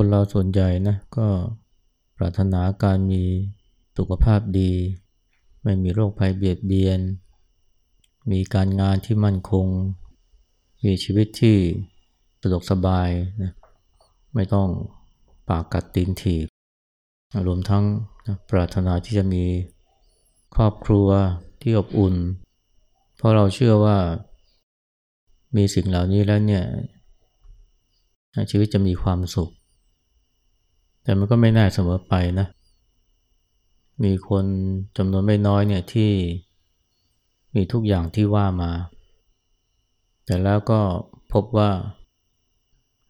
คนเราส่วนใหญ่นะก็ปรารถนาการมีสุขภาพดี ไม่มีโรคภัยเบียดเบียน มีการงานที่มั่นคง มีชีวิตที่สะดวกสบายนะไม่ต้องปากกัดตีนถีบรวมทั้งนะปรารถนาที่จะมีครอบครัวที่อบอุ่น เพราะเราเชื่อว่ามีสิ่งเหล่านี้แล้วเนี่ยชีวิตจะมีความสุข แต่มันก็ไม่แน่เสมอไปนะ มีคนจำนวนไม่น้อยเนี่ยที่มีทุกอย่างที่ว่ามา แต่แล้วก็พบว่า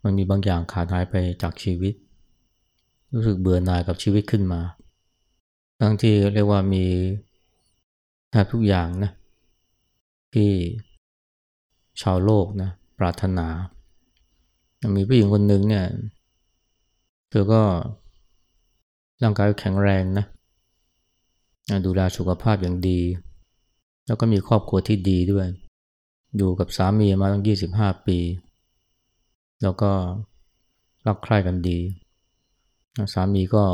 มันมีบางอย่างขาดหายไปจากชีวิต รู้สึกเบื่อหน่ายกับชีวิตขึ้นมา ทั้งที่เรียกว่ามีแทบทุกอย่างนะที่ชาวโลกนะปรารถนา มีผู้หญิงคนหนึ่งเนี่ย เธอก็ร่างกายแข็งแรงนะ ดูแลสุขภาพอย่างดี แล้วก็มีครอบครัวที่ดีด้วย อยู่กับสามีมาตั้งยี่สิบห้าปี แล้วก็รักใคร่กันดี สามีก็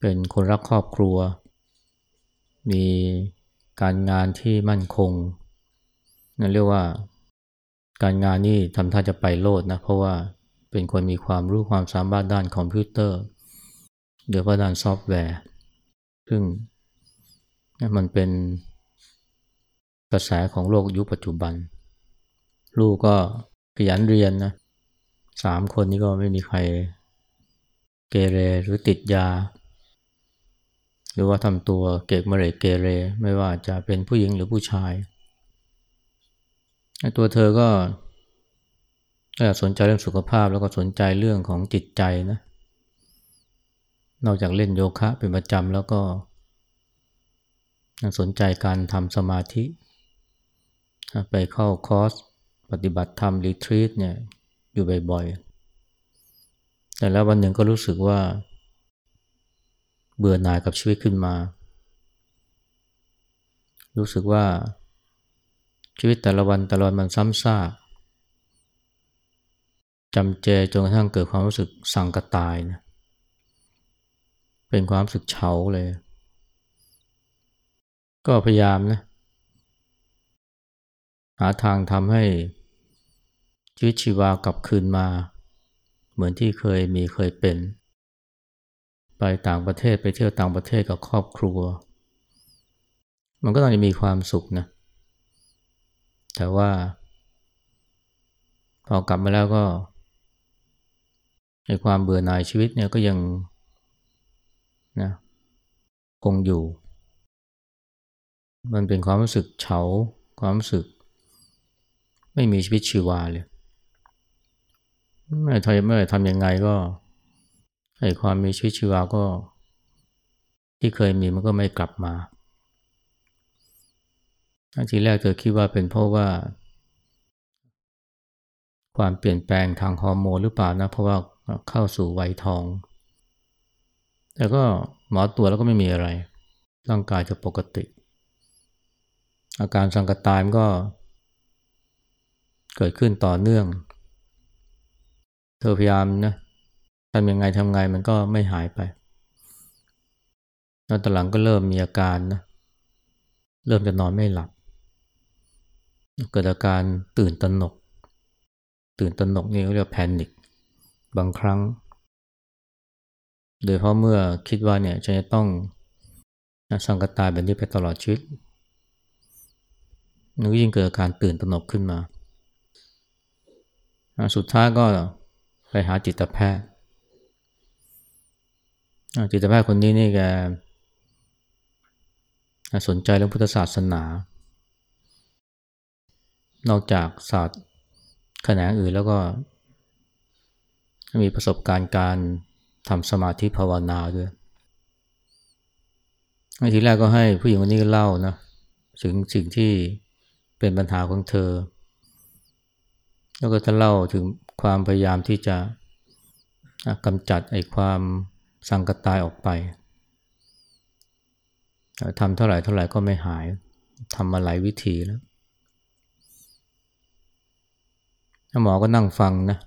เป็นคนรักครอบครัว มีการงานที่มั่นคงนั่นเรียกว่าการงานนี่ทำท่าจะไปโลดนะ เพราะว่า เป็นคนมีความรู้ความสามารถด้านคอมพิวเตอร์โดยเฉพาะด้านซอฟต์แวร์ ซึ่งมันเป็นกระแสของโลกยุคปัจจุบัน ลูกก็ขยันเรียนนะสามคนนี้ก็ไม่มีใครเกเรหรือติดยา หรือว่าทำตัวเกกเมเรเกเร ไม่ว่าจะเป็นผู้หญิงหรือผู้ชาย ตัวเธอก็ สนใจเรื่องสุขภาพแล้วก็สนใจเรื่องของจิตใจนะ นอกจากเล่นโยคะเป็นประจำแล้วก็สนใจการทำสมาธิ ไปเข้าคอร์สปฏิบัติธรรมรีทรีตเนี่ยอยู่บ่อยๆ แต่แล้ววันหนึ่งก็รู้สึกว่า เบื่อหน่ายกับชีวิตขึ้นมา รู้สึกว่าชีวิตแต่ละวันแต่ละวันมันซ้ำซาก จำเจจนกระทั่งเกิดความรู้สึกสั่งกระตายนะเป็นความรู้สึกเฉาเลย ก็พยายามนะหาทางทำให้ชีวิตชีวากลับคืนมา เหมือนที่เคยมีเคยเป็น ไปต่างประเทศไปเที่ยวต่างประเทศกับครอบครัว มันก็ต้องจะมีความสุขนะ แต่ว่าพอกลับมาแล้วก็ ในความเบื่อหน่ายชีวิตเนี่ยก็ยังนะคงอยู่ มันเป็นความรู้สึกเฉา ความรู้สึก ไม่มีชีวิตชีวาเลยไม่ทำไม่ทำยังไงก็ให้ความมีชีวิตชีวาก็ ที่เคยมีมันก็ไม่กลับมาทีแรกเธอคิดว่าเป็นเพราะว่า ความเปลี่ยนแปลงทางฮอร์โมนหรือเปล่านะ เพราะว่า เข้าสู่วัยทอง แต่ก็หมอตัวแล้วก็ไม่มีอะไร ร่างกายจะปกติ อาการสังกตายมันก็ เกิดขึ้นต่อเนื่อง เธอพยายามนะทำยังไงทำไงมันก็ไม่หายไป แล้วตอนหลังก็เริ่มมีอาการนะ เริ่มจะนอนไม่หลับ เกิดอาการตื่นตระหนก ตื่นตระหนกนี่เรียกแพนิค บางครั้ง โดยเพราะเมื่อคิดว่าเนี่ยจะต้องสังกตายแบบนี้ไปตลอดชีวิตนึกยิ่งเกิดอาการตื่นตระหนกขึ้นมา สุดท้ายก็ไปหาจิตแพทย์ จิตแพทย์คนนี้นี่แกสนใจเรื่องพุทธศาสนา นอกจากศาสตร์แขนงอื่นแล้วก็ มีประสบการณ์การทำสมาธิภาวนาด้วยทีแรกก็ให้ผู้หญิงคนนี้เล่านะถึงสิ่งที่เป็นปัญหาของเธอ แล้วก็จะเล่าถึงความพยายามที่จะกำจัดไอ้ความสังกตายออกไปทำเท่าไหร่เท่าไหร่ก็ไม่หายทำมาหลายวิธีแล้วหมอก็นั่งฟังนะ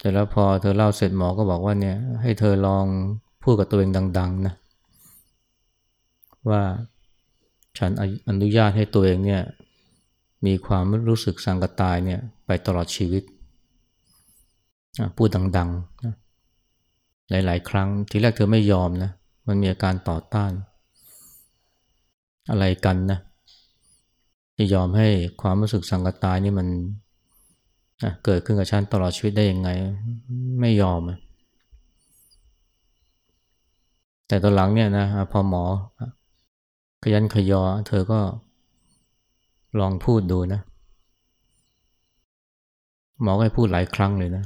แต่แล้วพอเธอเล่าเสร็จหมอก็บอกว่าเนี่ย ให้เธอลองพูดกับตัวเองดัง ๆ นะ ว่าฉันอนุญาตให้ตัวเองเนี่ยมีความรู้สึกสังกตายเนี่ยไปตลอดชีวิต พูดดังๆนะหลายๆ ครั้ง ทีแรกเธอไม่ยอมนะ มันมีอาการต่อต้าน อะไรกันนะจะยอมให้ความรู้สึกสังกตายนี่มัน เกิดขึ้นกับฉันตลอดชีวิตได้ยังไง ไม่ยอม แต่ตอนหลังเนี่ยนะพอหมอ ขยันขยอ เธอก็ลองพูดดูนะ หมอก็ให้พูดหลายครั้งเลยนะ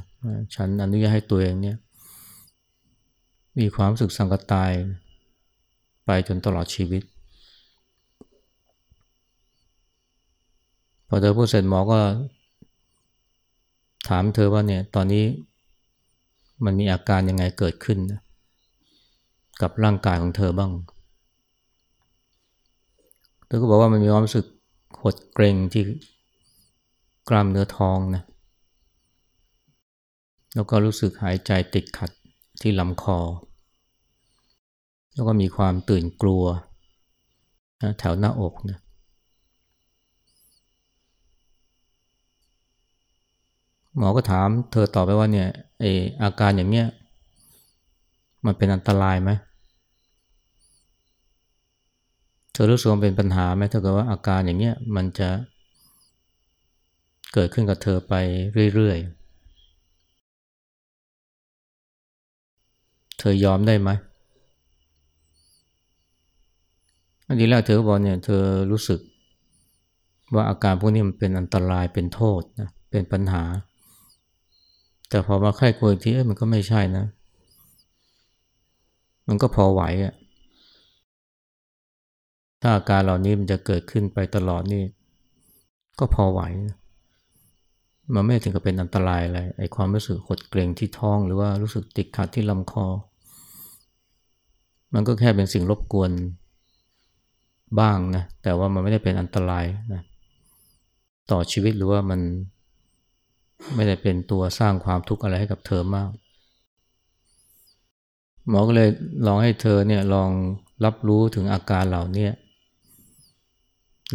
ฉันอนุญาตให้ตัวเองเนี่ย มีความรู้สึกสังกตาย ไปจนตลอดชีวิต พอเธอพูดเสร็จหมอก็ ถามเธอว่าเนี่ยตอนนี้มันมีอาการยังไงเกิดขึ้นนะกับร่างกายของเธอบ้าง เธอก็บอกว่ามันมีความรู้สึกหดเกรงที่กล้ามเนื้อท้องนะ แล้วก็รู้สึกหายใจติดขัดที่ลำคอ แล้วก็มีความตื่นกลัวนะแถวหน้าอกนะ หมอก็ถามเธอตอบไปว่าเนี่ยไออาการอย่างเนี้ยมันเป็นอันตรายไหมเธอรู้สึกว่าเป็นปัญหาไหมถ้าเกิดว่าอาการอย่างเนี้ยมันจะเกิดขึ้นกับเธอไปเรื่อยๆ เธอยอมได้ไหมอันนี้แรกเธอบอกเนี่ยเธอรู้สึกว่าอาการพวกนี้มันเป็นอันตรายเป็นโทษนะเป็นปัญหา แต่พอมาไข้ควรที่เอ้ยมันก็ไม่ใช่นะ มันก็พอไหวอะถ้าอาการเหล่านี้มันจะเกิดขึ้นไปตลอดนี่ ก็พอไหว มันไม่ถึงกับเป็นอันตรายอะไรไอ้ความรู้สึกหดเกรงที่ท้อง หรือว่ารู้สึกติดขัดที่ลำคอ มันก็แค่เป็นสิ่งรบกวนบ้างนะ แต่ว่ามันไม่ได้เป็นอันตรายนะ ต่อชีวิตหรือว่ามัน ไม่ได้เป็นตัวสร้างความทุกข์อะไรให้กับเธอมาก หมอก็เลยลองให้เธอเนี่ยลองรับรู้ถึงอาการเหล่านี้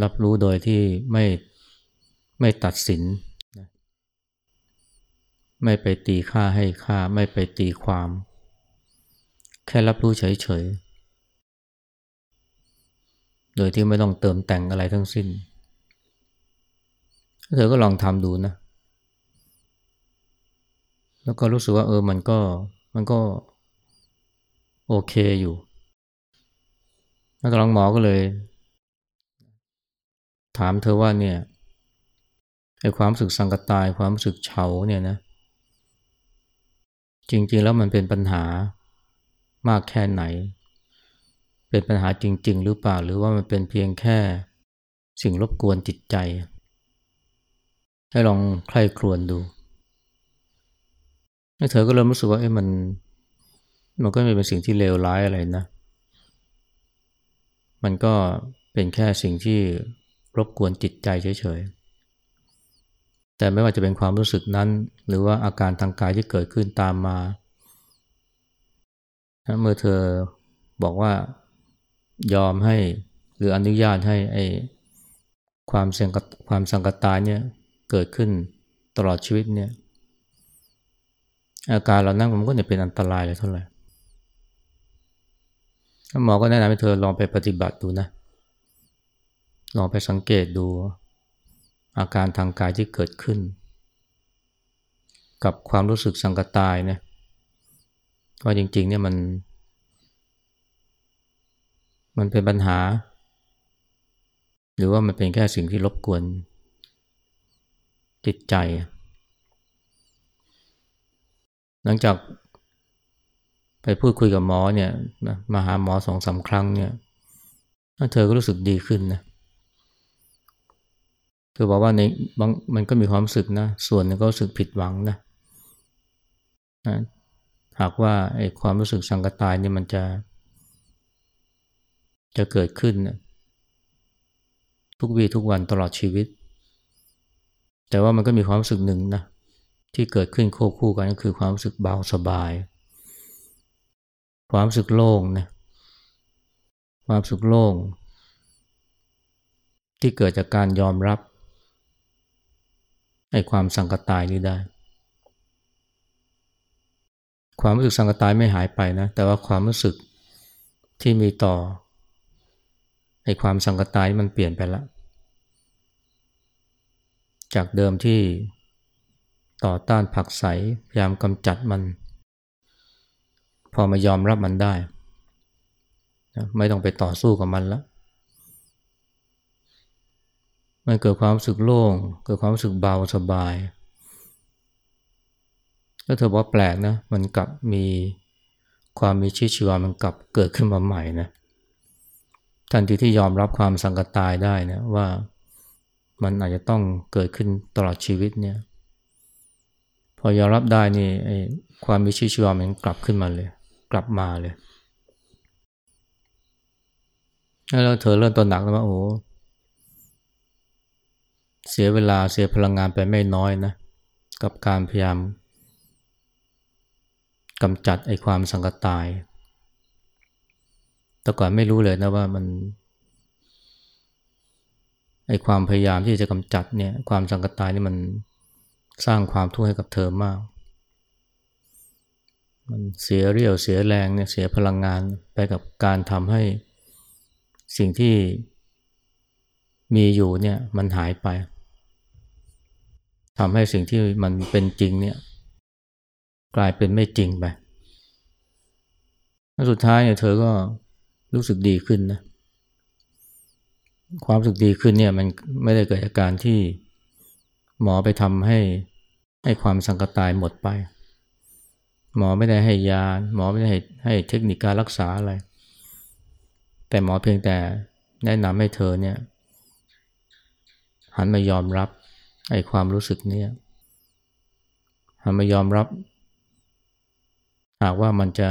รับรู้โดยที่ไม่ไม่ตัดสิน ไม่ไปตีค่าให้ค่า ไม่ไปตีความ แค่รับรู้เฉยๆ โดยที่ไม่ต้องเติมแต่งอะไรทั้งสิ้น เธอก็ลองทำดูนะ แล้วก็รู้สึกว่าเออมันก็มันก็โอเคอยู่ แล้วหลังหมอก็เลย ถามเธอว่าเนี่ยไอ้ความรู้สึกสังกตายความรู้สึกเฉาเนี่ยนะ จริง ๆ แล้วมันเป็นปัญหามากแค่ไหน เป็นปัญหาจริง ๆ หรือเปล่า หรือว่ามันเป็นเพียงแค่สิ่งรบกวนจิตใจ ให้ลองใคร่ครวญดู เธอก็เริ่มรู้สึกว่าเอ้มัน มันก็ไม่เป็นสิ่งที่เลวร้ายอะไรนะ มันก็เป็นแค่สิ่งที่รบกวนจิตใจเฉยๆ แต่ไม่ว่าจะเป็นความรู้สึกนั้น หรือว่าอาการทางกายที่เกิดขึ้นตามมา เมื่อเธอบอกว่ายอมให้หรืออนุญาตให้ไอ้ความเสี่ยงความสังกตายเนี่ยเกิดขึ้นตลอดชีวิตเนี่ย อาการเรานั่งมันก็จะเป็นอันตรายเลยเท่าไหร่หมอก็แนะนำให้เธอลองไปปฏิบัติดูนะ ลองไปสังเกตดูอาการทางกายที่เกิดขึ้น กับความรู้สึกสังกตายเนี่ยว่าจริงๆเนี่ยมัน มันเป็นปัญหา หรือว่ามันเป็นแค่สิ่งที่รบกวนจิตใจ หลังจากไปพูดคุยกับหมอเนี่ยมาหาหมอสองสาครั้งเนี่ยเธอก็รู้สึกดีขึ้นนะเธอบอกว่าในบางมันก็มีความรู้สึกนะ ส่วนนึงก็รู้สึกผิดหวังนะนะหากว่าไอ้ความรู้สึกสังกตายนี่มันจะ จะเกิดขึ้นนะทุกวีทุกวันตลอดชีวิต แต่ว่ามันก็มีความรู้สึกหนึ่งนะ ที่เกิดขึ้นควบคู่กันก็คือความรู้สึกเบาสบาย ความรู้สึกโล่งนะความรู้สึกโล่ง ที่เกิดจากการยอมรับไอ้ความสังกตายนี้ได้ ความรู้สึกสังกตายไม่หายไปนะ แต่ว่าความรู้สึกที่มีต่อไอ้ความสังกตายมันเปลี่ยนไปแล้วจากเดิมที่ ต่อต้านผักใสพยายามกำจัดมัน พอมายอมรับมันได้ไม่ต้องไปต่อสู้กับมันแล้วมันเกิดความรู้สึกโล่ง เกิดความรู้สึกเบาสบาย แล้วเธอบอกแปลกนะ มันกลับมีความมีชีวิตชีวามันกลับเกิดขึ้นมาใหม่นะทันทีที่ยอมรับความสังกตายได้นะว่ามันอาจจะต้องเกิดขึ้นตลอดชีวิตเนี่ย พอยอมรับได้นี่ความมีชีวิตชีวามันกลับขึ้นมาเลย กลับมาเลยแล้วเธอเริ่มตัวหนักแล้วว่าโอ้เสียเวลาเสียพลังงานไปไม่น้อยนะ กับการพยายามกำจัดไอ้ความสังกตาย แต่ก่อนไม่รู้เลยนะว่ามันไอ้ความพยายามที่จะกำจัดเนี่ยความสังกตายนี่มัน สร้างความทุกข์ให้กับเธอมาก มันเสียเรี่ยวเสียแรงเนี่ยเสียพลังงานไปกับการทำให้สิ่งที่มีอยู่เนี่ยมันหายไปทำให้สิ่งที่มันเป็นจริงเนี่ยกลายเป็นไม่จริงไปแล้วสุดท้ายเนี่ยเธอก็รู้สึกดีขึ้นนะ ความรู้สึกดีขึ้นเนี่ยมันไม่ได้เกิดจากการที่หมอไปทำให้ ให้ความสังกตายหมดไป หมอไม่ได้ให้ยา หมอไม่ได้ให้เทคนิคการรักษาอะไร แต่หมอเพียงแต่แนะนำให้เธอเนี่ยหันมายอมรับไอ้ความรู้สึกเนี่ยทำไมายอมรับ หากว่ามันจะ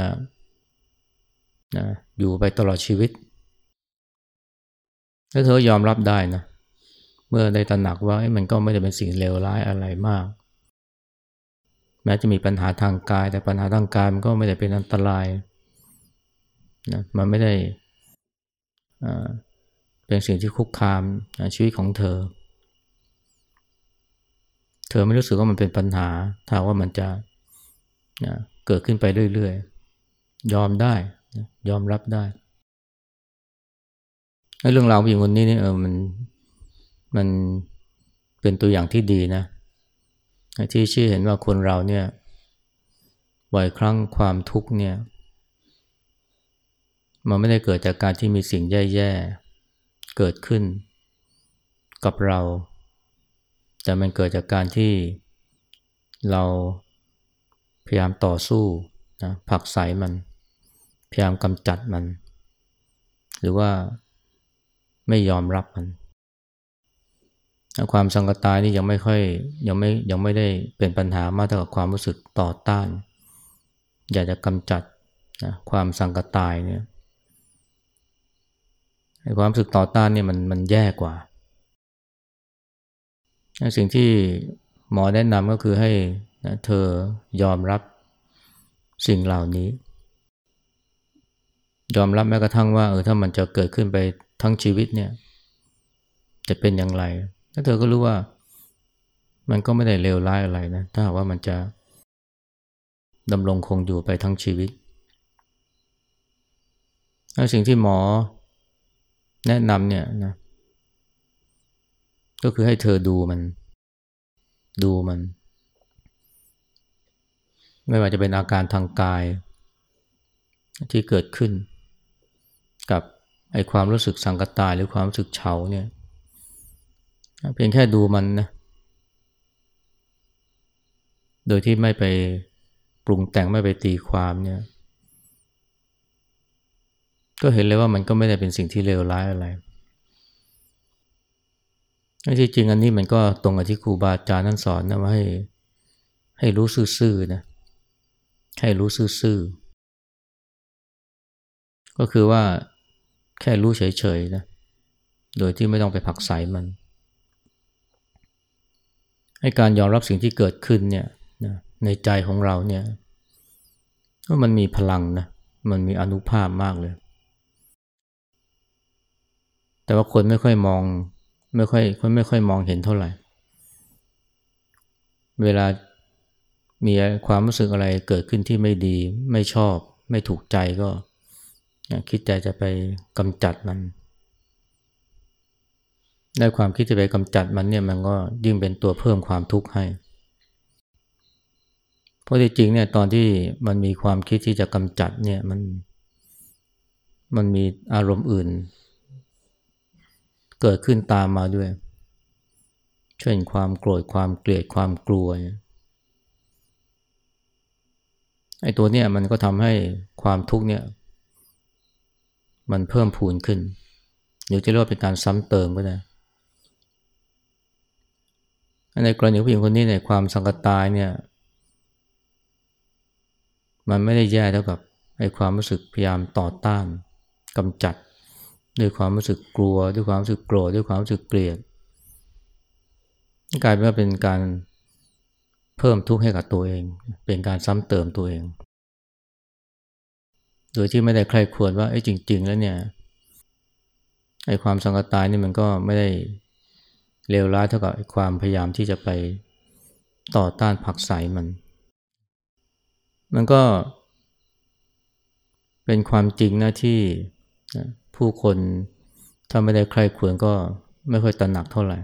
นะอยู่ไปตลอดชีวิต แล้วเธอยอมรับได้นะ เมื่อได้ตระหนักว่ามันก็ไม่ได้เป็นสิ่งเลวร้ายอะไรมาก ม้จะมีปัญหาทางกาย แต่ปัญหาทางกายมันก็ไม่ได้เป็นอันตรายนะมันไม่ได้เป็นสิ่งที่คุกคามชีวิตของเธอ เธอไม่รู้สึกว่ามันเป็นปัญหาถ้าว่ามันจะนะเกิดขึ้นไปเรื่อยๆ ยอมได้นะยอมรับได้เรื่องราวผู้หญิงคนนี้เนี่ยเออมันมันเป็นตัวอย่างที่ดีนะ ที่ชี้เห็นว่าคนเราเนี่ยบ่อยครั้งความทุกข์เนี่ย มันไม่ได้เกิดจากการที่มีสิ่งแย่ๆ เกิดขึ้นกับเรา แต่มันเกิดจากการที่เราพยายามต่อสู้นะผักใสมัน พยายามกำจัดมัน หรือว่าไม่ยอมรับมัน ความสังกตายนี่ยังไม่ค่อยยังไม่ยังไม่ได้เป็นปัญหามากเท่ากับความรู้สึกต่อต้าน อยากจะกำจัดนะความสังกตายเนี่ยความรู้สึกต่อต้านเนี่ยมันมันแย่กว่า สิ่งที่หมอแนะนำก็คือให้เธอยอมรับสิ่งเหล่านี้ ยอมรับแม้กระทั่งว่าเออถ้ามันจะเกิดขึ้นไปทั้งชีวิตเนี่ยจะเป็นอย่างไร แล้วเธอก็รู้ว่า มันก็ไม่ได้เลวร้ายอะไรนะ ถ้าว่ามันจะดำรงคงอยู่ไปทั้งชีวิตแล้วสิ่งที่หมอแนะนำเนี่ยนะก็คือให้เธอดูมัน ดูมัน ไม่ว่าจะเป็นอาการทางกาย ที่เกิดขึ้น กับไอความรู้สึกสังกตายหรือความรู้สึกเฉาเนี่ย เพียงแค่ดูมันนะ โดยที่ไม่ไปปรุงแต่งไม่ไปตีความเนี่ย ก็เห็นเลยว่ามันก็ไม่ได้เป็นสิ่งที่เลวร้ายอะไรที่จริงอันนี้มันก็ตรงกับที่ครูบาอาจารย์นั่นสอนนะว่าให้ให้รู้ซื่อๆนะให้รู้ซื่อๆก็คือว่าแค่รู้เฉยๆนะโดยที่ไม่ต้องไปผักใสมัน ให้การยอมรับสิ่งที่เกิดขึ้นเนี่ยในใจของเราเนี่ยมันมีพลังนะมันมีอนุภาพมากเลย แต่ว่าคนไม่ค่อยมองไม่ค่อยคนไม่ค่อยมองเห็นเท่าไหร่ เวลามีความรู้สึกอะไรเกิดขึ้นที่ไม่ดีไม่ชอบ ไม่ถูกใจก็คิดใจจะไปกำจัดมัน ได้ความคิดจะไปกำจัดมันเนี่ยมันก็ยิ่งเป็นตัวเพิ่มความทุกข์ให้ เพราะที่จริงเนี่ยตอนที่มันมีความคิดที่จะกำจัดเนี่ยมันมันมีอารมณ์อื่น เกิดขึ้นตามมาด้วย เช่นความโกรธความเกลียดความกลัวไอ้ตัวเนี่ยมันก็ทำให้ความทุกข์เนี่ยมันเพิ่มพูนขึ้นหรือจะเรียกว่าเป็นการซ้ำเติมก็ได้ ในกรณีผู้หญิงคนนี้ในความสังกตายเนี่ย มันไม่ได้แย่เท่ากับไอ้ความรู้สึกพยายามต่อต้านกำจัด ด้วยความรู้สึกกลัว ด้วยความรู้สึกโกรธด้วยความรู้สึกเกลียดกลายเป็นว่าเป็นการเพิ่มทุกข์ให้กับตัวเอง เป็นการซ้ำเติมตัวเอง โดยที่ไม่ได้ใครควรว่าไอ้จริง ๆ แล้วเนี่ยไอ้ความสังกตายนี่มันก็ไม่ได้ เลวร้ายเท่ากับความพยายามที่จะไปต่อต้านผักใสมัน มันก็เป็นความจริงนะที่ผู้คนถ้าไม่ได้ใครควรก็ไม่ค่อยตระหนักเท่าไหร่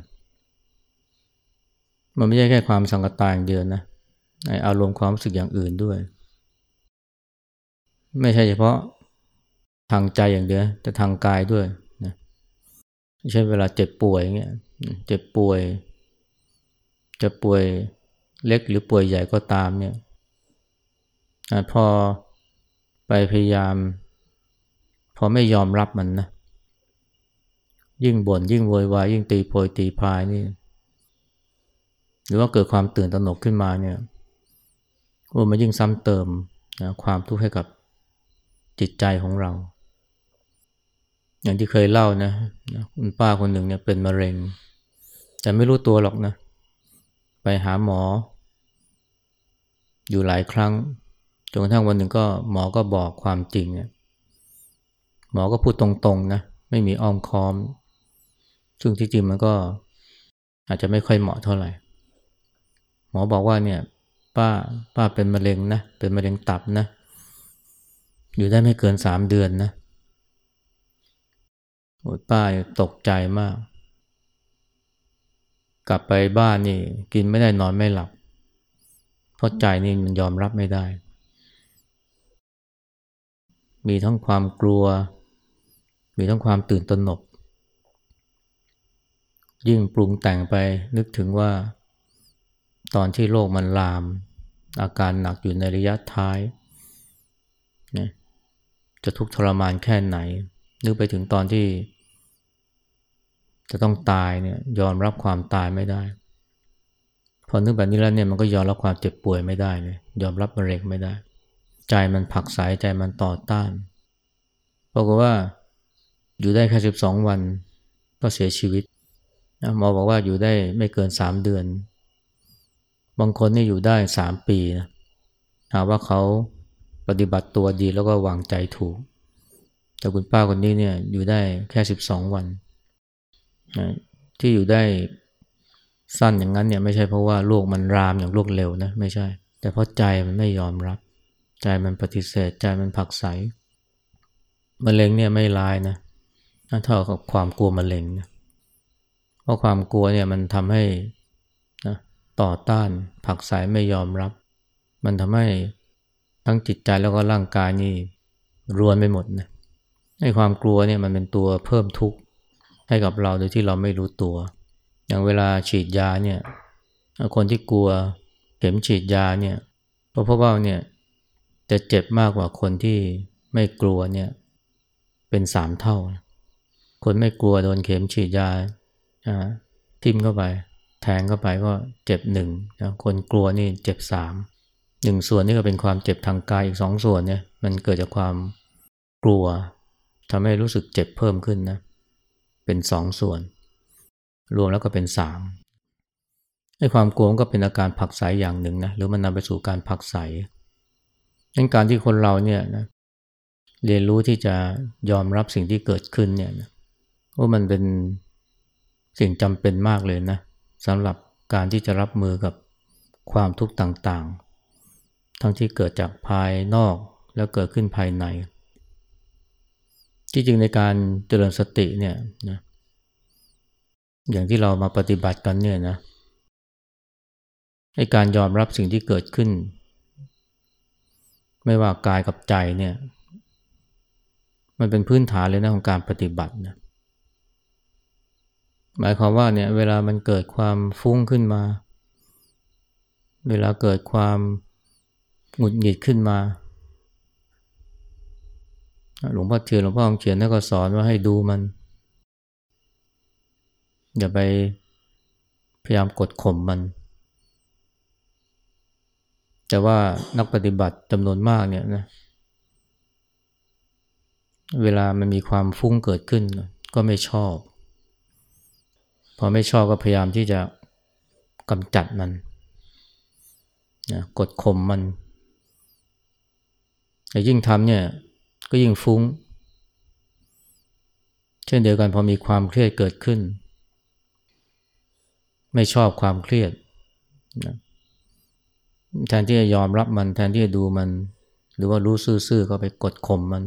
มันไม่ใช่แค่ความสังกตายอย่างเดียวนะในอารมณ์ความรู้สึกอย่างอื่นด้วย ไม่ใช่เฉพาะทางใจอย่างเดียว แต่ทางกายด้วยนะเช่นเวลาเจ็บป่วยเงี้ย เจ็บป่วย จะป่วยเล็กหรือป่วยใหญ่ก็ตามเนี่ยพอไปพยายาม พอไม่ยอมรับมันนะยิ่งบน่นยิ่งโวยวายยิ่งตีโพยตีพายนี่ หรือว่าเกิดความตื่นตระหนกขึ้นมาเนี่ยโอ้มันยิ่งซ้ำเติมนะความทุกข์ให้กับจิตใจของเรา อย่างที่เคยเล่านะคุณป้าคนหนึ่งเนี่ยเป็นมะเร็ง แต่ไม่รู้ตัวหรอกนะ ไปหาหมอ อยู่หลายครั้งจนกระทั่งวันหนึ่งก็หมอก็บอกความจริงเนี่ยหมอก็พูดตรงๆนะไม่มีอ้อมค้อม ซึ่งที่จริงมันก็อาจจะไม่ค่อยเหมาะเท่าไหร่ หมอบอกว่าเนี่ย ป้าป้าเป็นมะเร็งนะเป็นมะเร็งตับนะ อยู่ได้ไม่เกินสามเดือนนะโอ้ป้าตกใจมาก กลับไปบ้านนี่กินไม่ได้นอนไม่หลับ เพราะใจนี่มันยอมรับไม่ได้ มีทั้งความกลัว มีทั้งความตื่นตระหนก ยิ่งปรุงแต่งไปนึกถึงว่า ตอนที่โรคมันลาม อาการหนักอยู่ในระยะท้ายจะทุกข์ทรมานแค่ไหน นึกไปถึงตอนที่ จะต้องตายเนี่ยยอมรับความตายไม่ได้ พอนึกแบบนี้แล้วเนี่ยมันก็ยอมรับความเจ็บป่วยไม่ได้เลยยอมรับมะเร็งไม่ได้ ใจมันผักสายใจมันต่อต้านบอกว่าอยู่ได้แค่สิบสองวันก็เสียชีวิตหมอบอกว่าอยู่ได้ไม่เกินสามเดือน บางคนนี่อยู่ได้สามปีนะหาว่าเขาปฏิบัติตัวดีแล้วก็วางใจถูก แต่คุณป้าคนนี้เนี่ยอยู่ได้แค่สิบสองวัน ที่อยู่ได้สั้นอย่างนั้นเนี่ยไม่ใช่เพราะว่าโลกมันรามอย่างรวดเร็วนะไม่ใช่ แต่เพราะใจมันไม่ยอมรับ ใจมันปฏิเสธ ใจมันผักใสมะเร็งเนี่ยไม่ลายนะเท่ากับความกลัวมะเร็งนะเพราะความกลัวเนี่ยมันทำให้นะต่อต้านผักใสไม่ยอมรับ มันทำให้ทั้งจิตใจแล้วก็ร่างกายนี่รวนไปหมดนะไอ้ความกลัวเนี่ยมันเป็นตัวเพิ่มทุกข์ ให้กับเราโดยที่เราไม่รู้ตัว อย่างเวลาฉีดยาเนี่ยคนที่กลัวเข็มฉีดยาเนี่ยเพราะพบว่าเนี่ยจะเจ็บมากกว่าคนที่ไม่กลัวเนี่ยเป็นสามเท่า คนไม่กลัวโดนเข็มฉีดยาทิ่มเข้าไป แทงเข้าไปก็เจ็บหนึ่งนะคนกลัวนี่เจ็บสามหนึ่งส่วนนี่ก็เป็นความเจ็บทางกายอีกสองส่วนเนี่ยมันเกิดจากความกลัวทำให้รู้สึกเจ็บเพิ่มขึ้นนะ เป็นสองส่วน รวมแล้วก็เป็นสามให้ความกลัวก็เป็นอาการผักใสอย่างหนึ่งนะหรือมันนำไปสู่การผักใสดังการที่คนเราเนี่ยนะเรียนรู้ที่จะยอมรับสิ่งที่เกิดขึ้นเนี่ยนะว่ามันเป็นสิ่งจำเป็นมากเลยนะสำหรับการที่จะรับมือกับความทุกข์ต่างๆ ทั้งที่เกิดจากภายนอกแล้วเกิดขึ้นภายใน ที่จริงในการเจริญสติเนี่ยนะอย่างที่เรามาปฏิบัติกันเนี่ยนะในการยอมรับสิ่งที่เกิดขึ้น ไม่ว่ากายกับใจเนี่ย มันเป็นพื้นฐานเลยนะของการปฏิบัตินะหมายความว่าเนี่ยเวลามันเกิดความฟุ้งขึ้นมา เวลาเกิดความหงุดหงิดขึ้นมา หลวงพ่อเทียนหลวงพ่อองเขียนท่านก็สอนว่าให้ดูมัน อย่าไปพยายามกดข่มมัน แต่ว่านักปฏิบัติจำนวนมากเนี่ยนะเวลามันมีความฟุ้งเกิดขึ้น ก็ไม่ชอบ พอไม่ชอบก็พยายามที่จะกำจัดมันนะกดข่มมันแต่ยิ่งทำเนี่ย ก็ยิ่งฟุง้ง เช่นเดียวกันพอมีความเครียดเกิดขึ้น ไม่ชอบความเครียดนะแทนที่จะยอมรับมัน แทนที่จะดูมัน หรือว่ารู้ซื่อๆก็ไปกดข่มมัน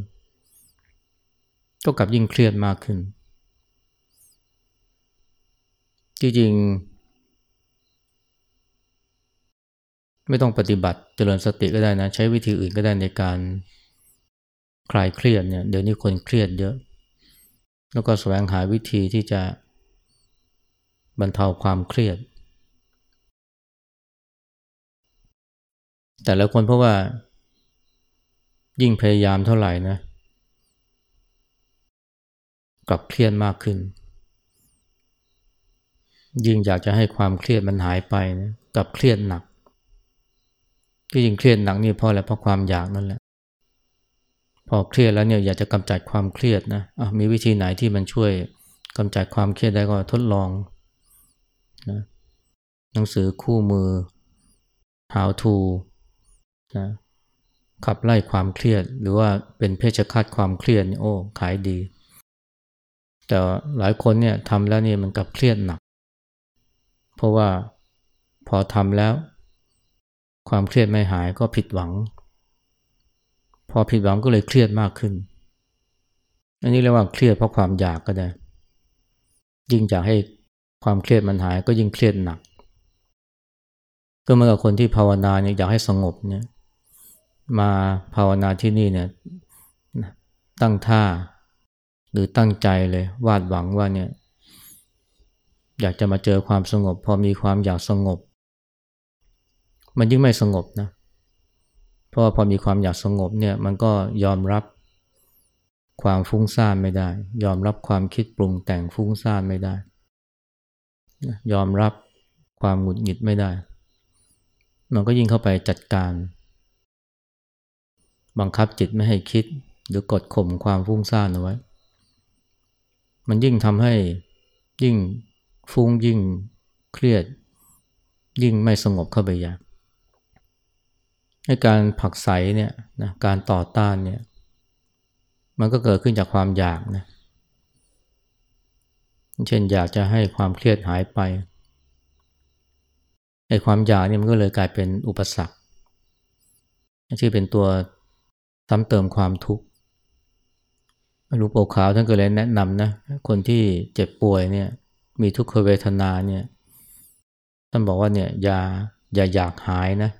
ก็กลับยิ่งเครียดมากขึ้น จริงๆ ไม่ต้องปฏิบัติเจริญสติก็ได้นะ ใช้วิธีอื่นก็ได้ในการ คลายเครียดเนี่ยเดี๋ยวนี้คนเครียดเยอะ แล้วก็แสวงหาวิธีที่จะบรรเทาความเครียด แต่ละคนเพราะว่า ยิ่งพยายามเท่าไหร่นะ กลับเครียดมากขึ้น ยิ่งอยากจะให้ความเครียดมันหายไปนะกลับเครียดหนักที่ยิ่งเครียดหนักนี่เพราะอะไรเพราะความอยากนั่นแหละ พอเครียดแล้วเนี่ยอยากจะกำจัดความเครียดนะะมีวิธีไหนที่มันช่วยกำจัดความเครียดได้ก็ทดลองนะหนังสือคู่มือ how to นะขับไล่ความเครียด หรือว่าเป็นเพชฌฆาตความเครียดโอ้ขายดี แต่หลายคนเนี่ยทำแล้วนี่มันกับเครียดหนัก เพราะว่าพอทำแล้ว ความเครียดไม่หายก็ผิดหวัง พอผิดหวังก็เลยเครียดมากขึ้น อันนี้เรียกว่าเครียดเพราะความอยากก็ได้ ยิ่งอยากให้ความเครียดมันหายก็ยิ่งเครียดหนัก ก็เหมือนกับคนที่ภาวนาเนี่ยอยากให้สงบเนี่ย มาภาวนาที่นี่เนี่ยตั้งท่า หรือตั้งใจเลย วาดหวังว่าเนี่ย อยากจะมาเจอความสงบ พอมีความอยากสงบ มันยิ่งไม่สงบนะ เพราะว่าพอมีความอยากสงบเนี่ยมันก็ยอมรับความฟุ้งซ่านไม่ได้ ยอมรับความคิดปรุงแต่งฟุ้งซ่านไม่ได้ ยอมรับความหงุดหงิดไม่ได้ มันก็ยิ่งเข้าไปจัดการ บังคับจิตไม่ให้คิดหรือกดข่มความฟุ้งซ่านเอาไว้ มันยิ่งทำให้ยิ่งฟุ้งยิ่งเครียด ยิ่งไม่สงบเข้าไปอย่าง ให้การผักใสเนี่ยนะการต่อต้านเนี่ยมันก็เกิดขึ้นจากความอยากนะเช่นอยากจะให้ความเครียดหายไปไอ้ความอยากเนี่ยมันก็เลยกลายเป็นอุปสรรคที่เป็นตัวซ้ำเติมความทุกข์หลวงปู่ขาวท่านก็เลยแนะนำนะคนที่เจ็บป่วยเนี่ยมีทุกขเวทนาเนี่ยท่านบอกว่าเนี่ยอย่าอย่าอยากหายนะ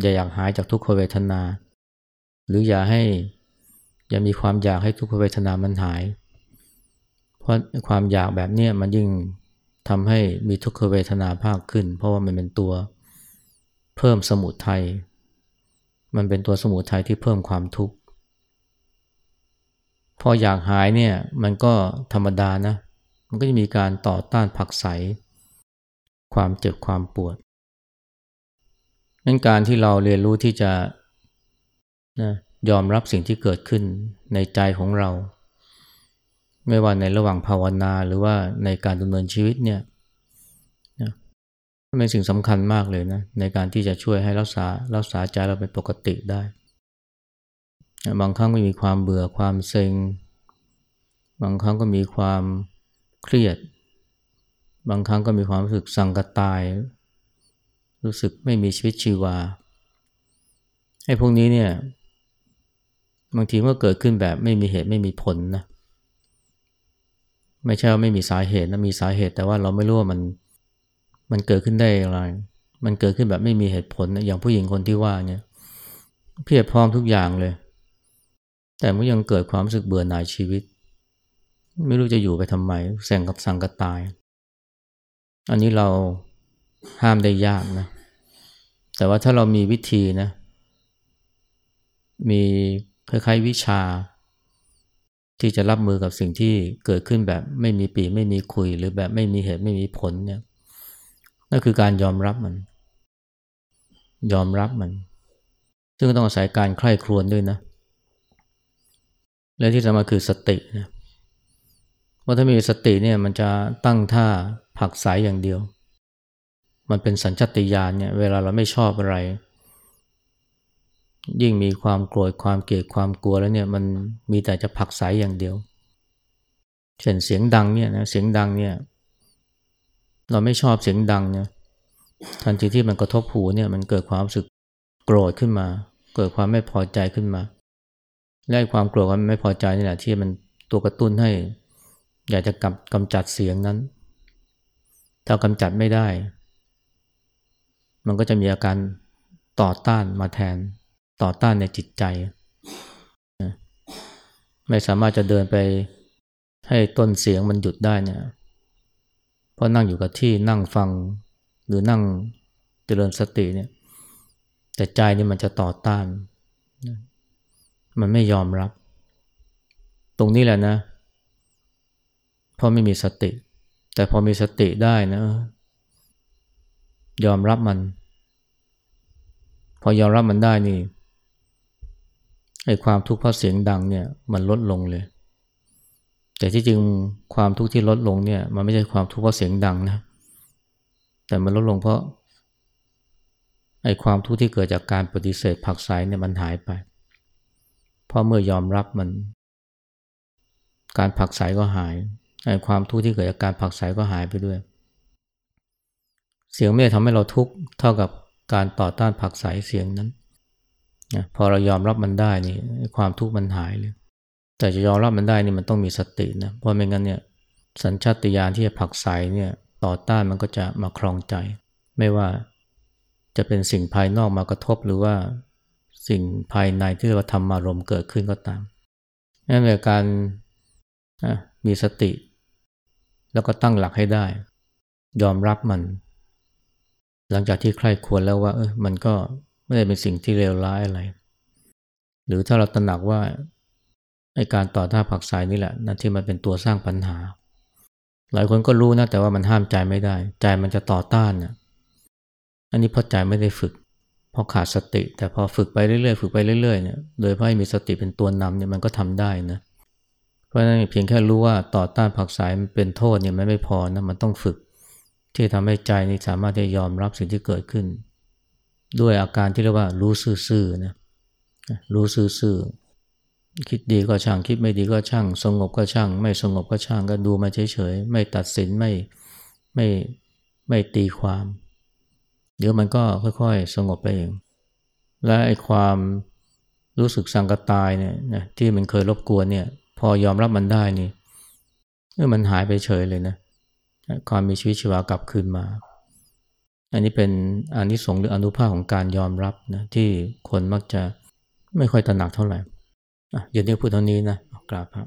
อย่าอยากหายจากทุกขเวทนา หรืออย่าให้อย่ามีความอยากให้ทุกขเวทนามันหาย เพราะความอยากแบบนี้มันยิ่งทำให้มีทุกขเวทนาภาคขึ้น เพราะว่ามันเป็นตัวเพิ่มสมุทัยมันเป็นตัวสมุทัยที่เพิ่มความทุกข์พออยากหายเนี่ยมันก็ธรรมดานะ มันก็จะมีการต่อต้านผักใส ความเจ็บความปวด นั้นการที่เราเรียนรู้ที่จะนะยอมรับสิ่งที่เกิดขึ้นในใจของเรา ไม่ว่าในระหว่างภาวนาหรือว่าในการดำเนินชีวิตเนี่ยนะเป็นสิ่งสำคัญมากเลยนะในการที่จะช่วยให้รักษารักษาใจเราเป็นปกติได้ บางครั้งก็มีความเบื่อความเซ็ง บางครั้งก็มีความเครียด บางครั้งก็มีความรู้สึกสังกตาย รู้สึกไม่มีชีวิตชีวาไอ้พวกนี้เนี่ยบางทีเมื่อเกิดขึ้นแบบไม่มีเหตุไม่มีผลนะไม่ใช่ว่าไม่มีสาเหตุนะมีสาเหตุ แต่ว่าเราไม่รู้ว่ามันมันเกิดขึ้นได้อย่างไร มันเกิดขึ้นแบบไม่มีเหตุผลนะอย่างผู้หญิงคนที่ว่าเนี่ยเพียบพร้อมทุกอย่างเลย แต่มันยังเกิดความรู้สึกเบื่อหน่ายชีวิต ไม่รู้จะอยู่ไปทำไมแสงกับสังกตาย อันนี้เราห้ามได้ยากนะ แต่ว่าถ้าเรามีวิธีนะ มีคล้ายๆวิชา ที่จะรับมือกับสิ่งที่เกิดขึ้นแบบไม่มีปีไม่มีคุย หรือแบบไม่มีเหตุไม่มีผลเนี่ยนั่นคือการยอมรับมัน ยอมรับมัน ซึ่งต้องอาศัยการใคร่ครวญด้วยนะ และที่สำคัญคือสตินะว่าถ้ามีสติเนี่ยมันจะตั้งท่าผักสายอย่างเดียว มันเป็นสัญชตาตญาณเนี่ยเวลาเราไม่ชอบอะไร ยิ่งมีความโกรธความเกลียดความกลัวแล้วเนี่ยมันมีแต่จะผักสายอย่างเดียว เช่นเสียงดังเนี่ยนะเสียงดังเนี่ยเราไม่ชอบเสียงดังเนี่ยทันทีที่มันกระทบหูเนี่ยมันเกิดความรู้สึกโกรธขึ้นมา เกิดความไม่พอใจขึ้นมาและความโกรธความไม่พอใจนี่แหละที่มันตัวกระตุ้นให้ อยากจะกำกำจัดเสียงนั้น ถ้ากำจัดไม่ได้ มันก็จะมีอาการต่อต้านมาแทนต่อต้านในจิตใจ ไม่สามารถจะเดินไปให้ต้นเสียงมันหยุดได้เนี่ยเพราะนั่งอยู่กับที่นั่งฟังหรือนั่งเจริญสติเนี่ยแต่ใจนี่มันจะต่อต้าน มันไม่ยอมรับ ตรงนี้แหละนะเพราะไม่มีสติ แต่พอมีสติได้นะ ยอมรับมัน พอยอมรับมันได้นี่ไอ้ความทุกข์เพราะเสียงดังเนี่ยมันลดลงเลย แต่ที่จริงความทุกข์ที่ลดลงเนี่ย มันไม่ใช่ความทุกข์เพราะเสียงดังนะ แต่มันลดลงเพราะไอ้ความทุกข์ที่เกิดจากการปฏิเสธผักใสเนี่ยมันหายไป เพราะเมื่อยอมรับมัน การผักใสก็หายไอ้ความทุกข์ที่เกิดจากการผักใสก็หายไปด้วยเเสียงไม่ได้ทำให้เราทุกข์เท่ากับการต่อต้านผักใสเสียงนั้นพอเรายอมรับมันได้นี่ความทุกข์มันหายเลย แต่จะยอมรับมันได้นี่มันต้องมีสตินะเพราะไม่งั้นเนี่ยสัญชาตญาณที่จะผักใสเนี่ยต่อต้านมันก็จะมาคลองใจ ไม่ว่าจะเป็นสิ่งภายนอกมากระทบหรือว่าสิ่งภายในที่เราทำมารมเกิดขึ้นก็ตามนั่นเป็นการมีสติ แล้วก็ตั้งหลักให้ได้ ยอมรับมัน หลังจากที่ใคร่ควรแล้วว่าเออมันก็ไม่ได้เป็นสิ่งที่เลวร้ายอะไร หรือถ้าเราตระหนักว่าไอการต่อท่าผักสายนี่แหละนั่นที่มันเป็นตัวสร้างปัญหา หลายคนก็รู้นะแต่ว่ามันห้ามใจไม่ได้ ใจมันจะต่อต้านนะอันนี้เพราะใจไม่ได้ฝึกเพราะขาดสติ แต่พอฝึกไปเรื่อยๆฝึกไปเรื่อยๆเนี่ยโดยเพราะมีสติเป็นตัวนำเนี่ยมันก็ทำได้นะเพราะฉะนั้นเพียงแค่รู้ว่าต่อต้านผักสายมันเป็นโทษเนี่ยมันไม่พอนะมันต้องฝึก ที่ทำให้ใจนี่สามารถจะยอมรับสิ่งที่เกิดขึ้น ด้วยอาการที่เรียกว่ารู้ซื่อๆนะรู้ซื่อคิดดีก็ช่างคิดไม่ดีก็ช่าง สงบก็ช่าง ไม่สงบก็ช่างก็ดูมาเฉยๆไม่ตัดสินไม่ไม่ไม่ตีความ เดี๋ยวมันก็ค่อยๆ สงบไปเอง และไอ้ความรู้สึกสังกตายเนี่ยนะที่มันเคยรบกวนเนี่ย พอยอมรับมันได้นี่เมื่อมันหายไปเฉยเลยนะ ความมีชีวิตชีวากลับคืนมา อันนี้เป็นอนิสงส์หรืออนุภาพของการยอมรับนะที่คนมักจะไม่ค่อยตระหนักเท่าไหร่เดี๋ยวนี้พูดเท่านี้นะกราบครับ